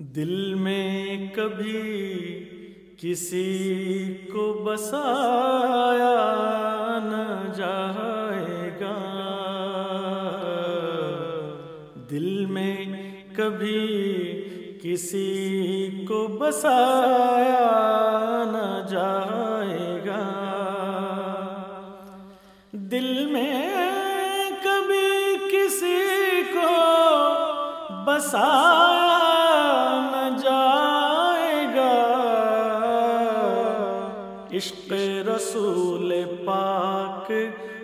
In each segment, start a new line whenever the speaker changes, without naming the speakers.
دل میں کبھی کسی کو بسایا نہ جائے گا۔ دل میں کبھی کسی کو بسایا نہ جائے گا۔ دل میں کبھی کسی کو بسایا عشق رسول پاک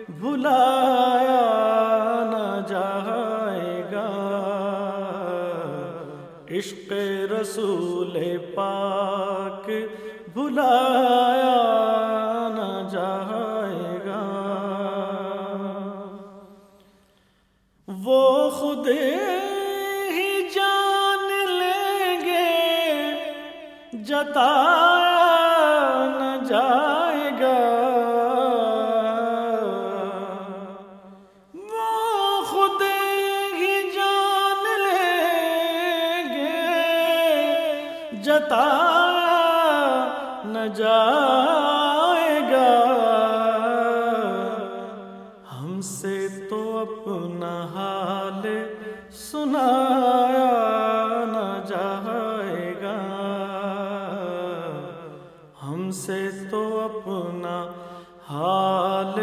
بھلایا نہ جائے گا۔ عشق رسول پاک بھلایا نہ جائے گا۔ وہ خود ہی جان لیں گے، جتا جتا نہ جائے گا۔ ہم سے تو اپنا حال سنایا نہ جائے گا۔ ہم سے تو اپنا حال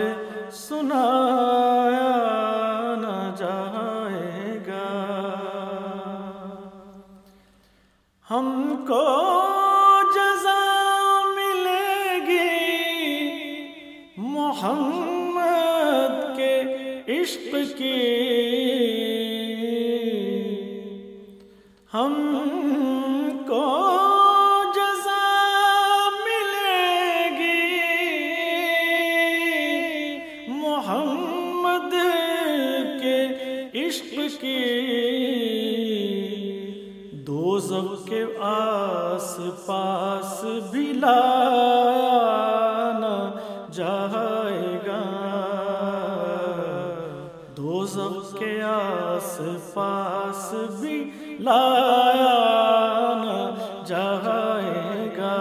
سنایا نہ جائے ہم کو جزا ملے گی محمد کے عشق کی۔ ہم کو جزا ملے گی محمد کے عشق کی۔ دو زب کے آس پاس بھی لایا جائے گا۔ دو کے آس پاس بھی لایا جائے گا۔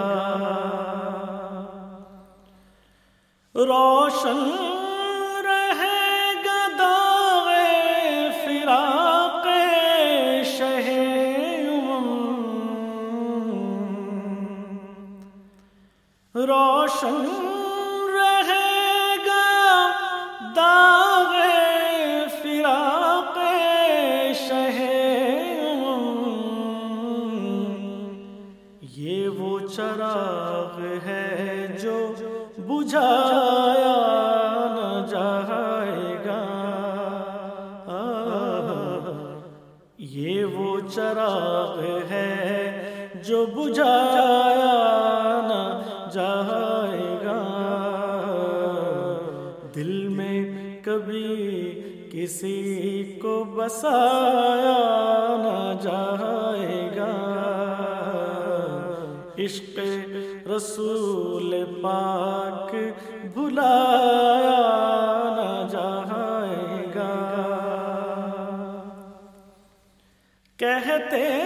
روشن روشن رہے گا داغ فراق شہ۔ یہ وہ چراغ ہے جو بجھایا نہ جائے گا۔ یہ وہ چراغ ہے جو بجھایا کبھی کسی کو بسایا نہ جائے گا۔ عشق رسول پاک بھلایا نہ جائے گا۔ کہتے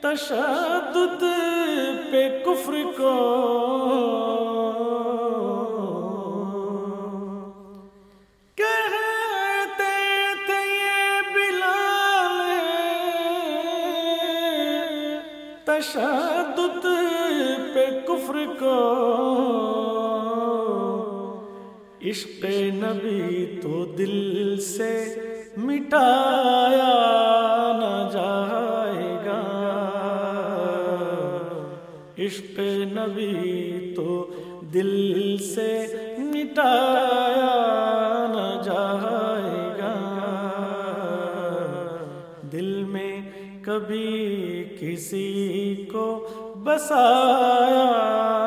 تشدد پہ کفر کو تشدد پہ کفر کو عشق نبی تو دل سے مٹایا نہ جائے گا۔ عشق نبی تو دل سے مٹایا نہ جائے کبھی کسی کو بسایا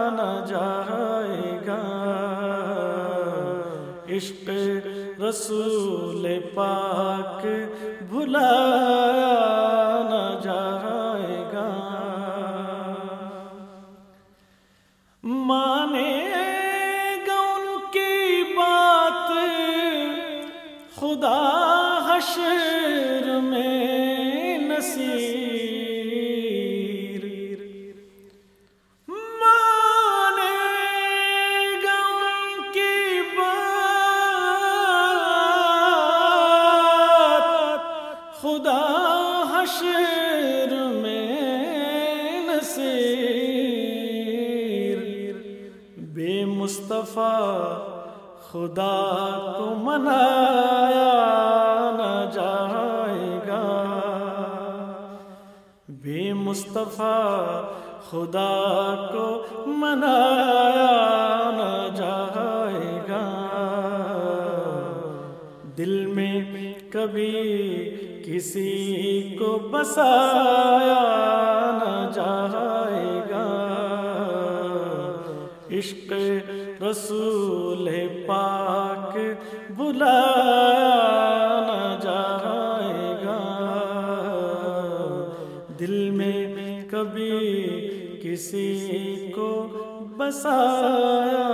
نہ جائے گا۔ عشق رسول پاک بھلایا نہ جائے گا۔ مانے گا ان کی بات، خدا حشر حشر میں نصیر۔ بے مصطفیٰ خدا کو منایا نہ جائے گا۔ بے مصطفیٰ خدا کو منایا نہ جائے گا۔ دل میں کبھی کسی کو بسایا نہ جائے گا۔ عشق رسول پاک بلایا نہ جائے گا۔ دل میں کبھی کسی کو بسایا